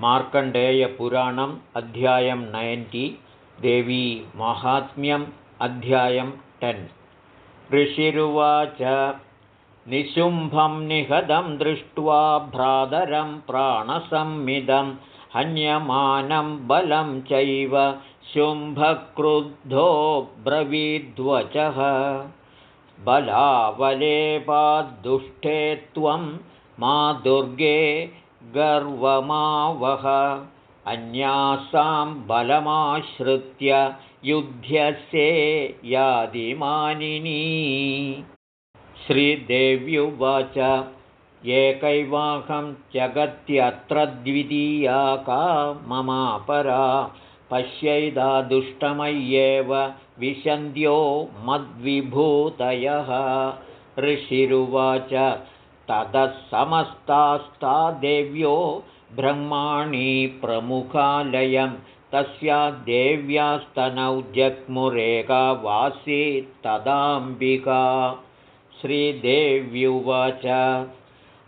मार्कण्डेयपुराणम् अध्यायं नयन्टि देवी माहात्म्यम् अध्यायं टेन्। ऋषिरुवाच निशुम्भं निहदं दृष्ट्वा भ्रातरं प्राणसंमिदं हन्यमानं बलं चैव शुम्भक्रुद्धो ब्रवीद्वचः। बलावलेपाद्दुष्टे त्वं मा दुर्गे गर्वमावह अन्यासां बलमाश्रित्य युध्यसे यादिमानिनी। श्रीदेव्युवाच एकैवाहं जगत्यत्र द्वितीया का ममापरा पश्यैदा दुष्टमय्येव विशन्त्यो मद्विभूतयः। ऋषिरुवाच ततः समस्तास्ता देव्यो ब्रह्माणि प्रमुखालयं। तस्या देव्यास्तनौ जग्मुरेका वासी तदाम्बिका। श्रीदेव्युवाच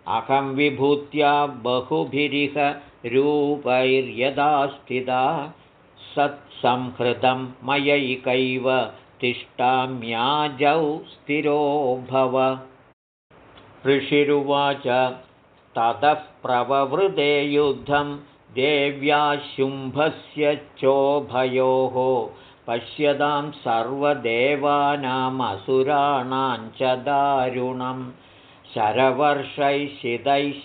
अहं विभूत्या बहुभिरिह रूपैर्यदा स्थिता सत्संहृतं मयैकैव तिष्ठाम्याजौ स्थिरो भव ऋषिरुवाच ततः प्रववृते युद्धं देव्याशुम्भस्य चोभयोः पश्यतां सर्वदेवानामसुराणां च दारुणं शरवर्षैः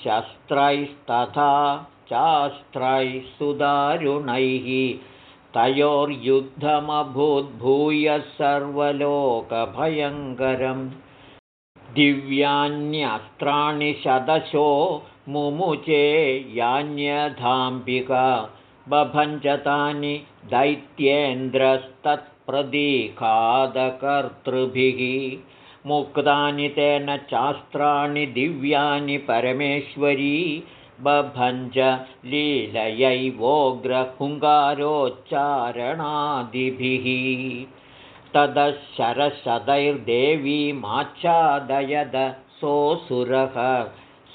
शस्त्रैस्तथा चास्त्रैः सुदारुणैः तयोर्युद्धमभूद्भूयः सर्वलोकभयङ्करम् दिव्यान्यस्त्राणि शदशो मुमुचे यान्यधाम्बिका बभञ्जतानि दैत्येन्द्रस्तत्प्रदीखादकर्तृभिः मुक्तानि तेन चास्त्राणि दिव्यानि परमेश्वरी बभञ्ज लीलयैवोग्रहुङ्गारोच्चारणादिभिः तदशरशदैर्देवीमाच्छादयद सोऽसुरः।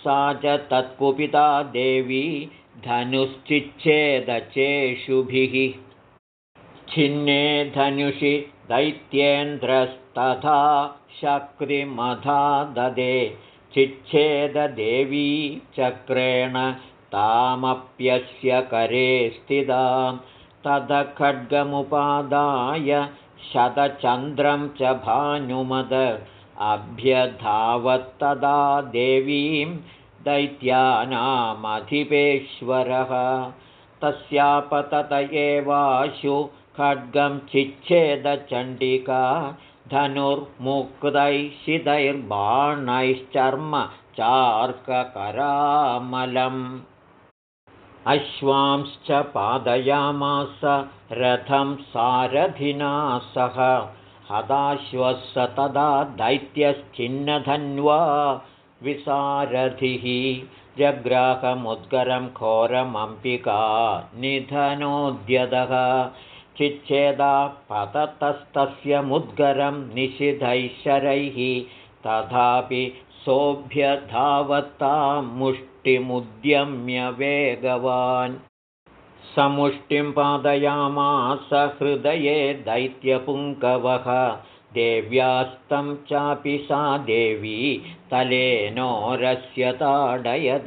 सा च तत्कुपिता देवी धनुश्चिच्छेदचेषुभिः। छिन्ने धनुषि दैत्येन्द्रस्तथा शक्तिमधा ददे। चिच्छेददेवी चक्रेण तामप्यस्य करे स्थितां। तदखड्गमुपादाय शतचन्द्रं च भानुमद अभ्यधावत्तदा देवीं दैत्यानामधिपेश्वरः। तस्यापतत एवाशु खड्गं चिच्छेदचण्डिका धनुर्मुक्तैशितैर्बाणैश्चर्म चार्ककरामलम् अश्वांश्च पादयामास रथं सारथिना सह। हताश्वस्य तदा दैत्यश्चिन्नधन्वा विसारथिः। जग्राहमुद्गरं घोरमम्पिका निधनोद्यतः। चिच्छेदा पततस्तस्य मुद्गरं निशिधैशरैः तथापि सोऽभ्यधावत्तां मुष्टिमुद्यम्य वेगवान् समुष्टिं पादयामास हृदये दैत्यपुङ्गवः। देव्यास्तं चापि सा देवी तलेनोरस्य ताडयद।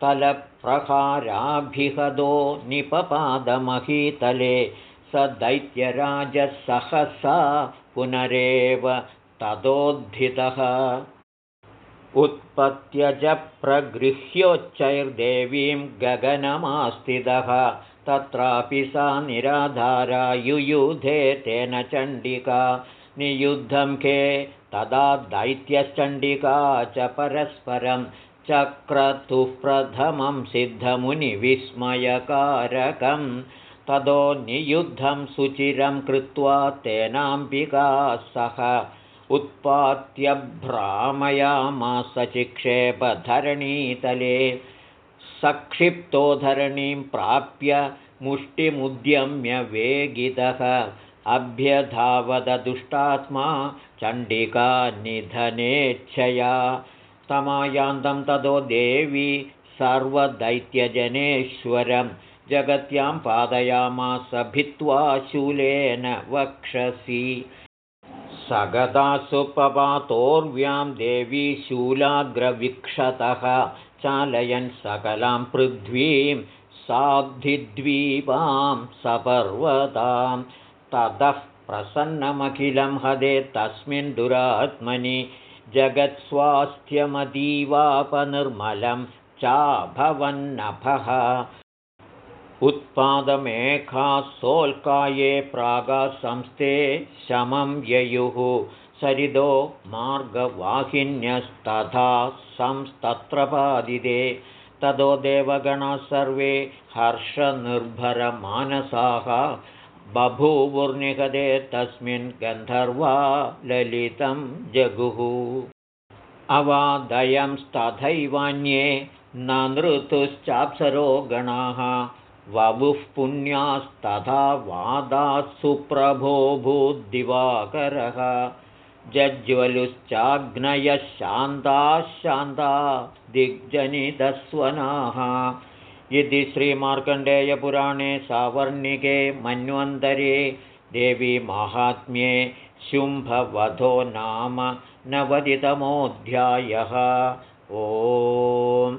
तलप्रहाराभिहदो निपपादमहीतले स दैत्यराजसहसा पुनरेव ततोद्धितः उत्पत्यजप्रगृह्योच्चैर्देवीं गगनमास्थितः। तत्रापि सा निराधारा युयुधे तेन चण्डिका। नियुद्धं के तदा दैत्यश्चण्डिका च परस्परं चक्रतुः प्रथमं सिद्धमुनिविस्मयकारकं ततो नियुद्धं सुचिरं कृत्वा तेनाम्बिका सह चिक्षेपधरणीतले सक्षिप्तो धरणीं प्राप्य मुष्टिमुद्यम्य वेगितः अभ्यधावदुष्टात्मा चण्डिका निधनेच्छया। तमायान्तं ततो देवी सर्वदैत्यजनेश्वरं। जगत्यां पादयामास भित्त्वा शूलेन वक्षसि सगदासुपपातोर्व्यां देवी शूलाग्रविक्षतः चालयन् सकलां पृथ्वीं साब्धिद्वीपां सपर्वतां। ततः प्रसन्नमखिलं हदे तस्मिन् दुरात्मनि जगत्स्वास्थ्यमतीवापनिर्मलं चाभवन्नभः उत्पादमेखासोल्काये प्रागासंस्थे शमं ययुः। सरिदो मार्गवाहिन्यस्तथा संस्तत्र पादिते ततो देवगणाः सर्वे हर्षनिर्भरमानसाः। बभूवुर्निहदे तस्मिन् गन्धर्वा ललितं जगुः। अवादयंस्तथैवान्ये न नृतुश्चाप्सरो गणाः ववुः पुण्यास्तथा वादाः सुप्रभो भूद्दिवाकरः। जज्ज्वलुश्चाग्नयः शान्ताः शान्ता दिग्जनिदस्वनाः। इति श्रीमार्कण्डेयपुराणे सावर्णिके मन्वन्तरे देवीमाहात्म्ये शुम्भवधो नाम नवतितमोऽध्यायः। ओ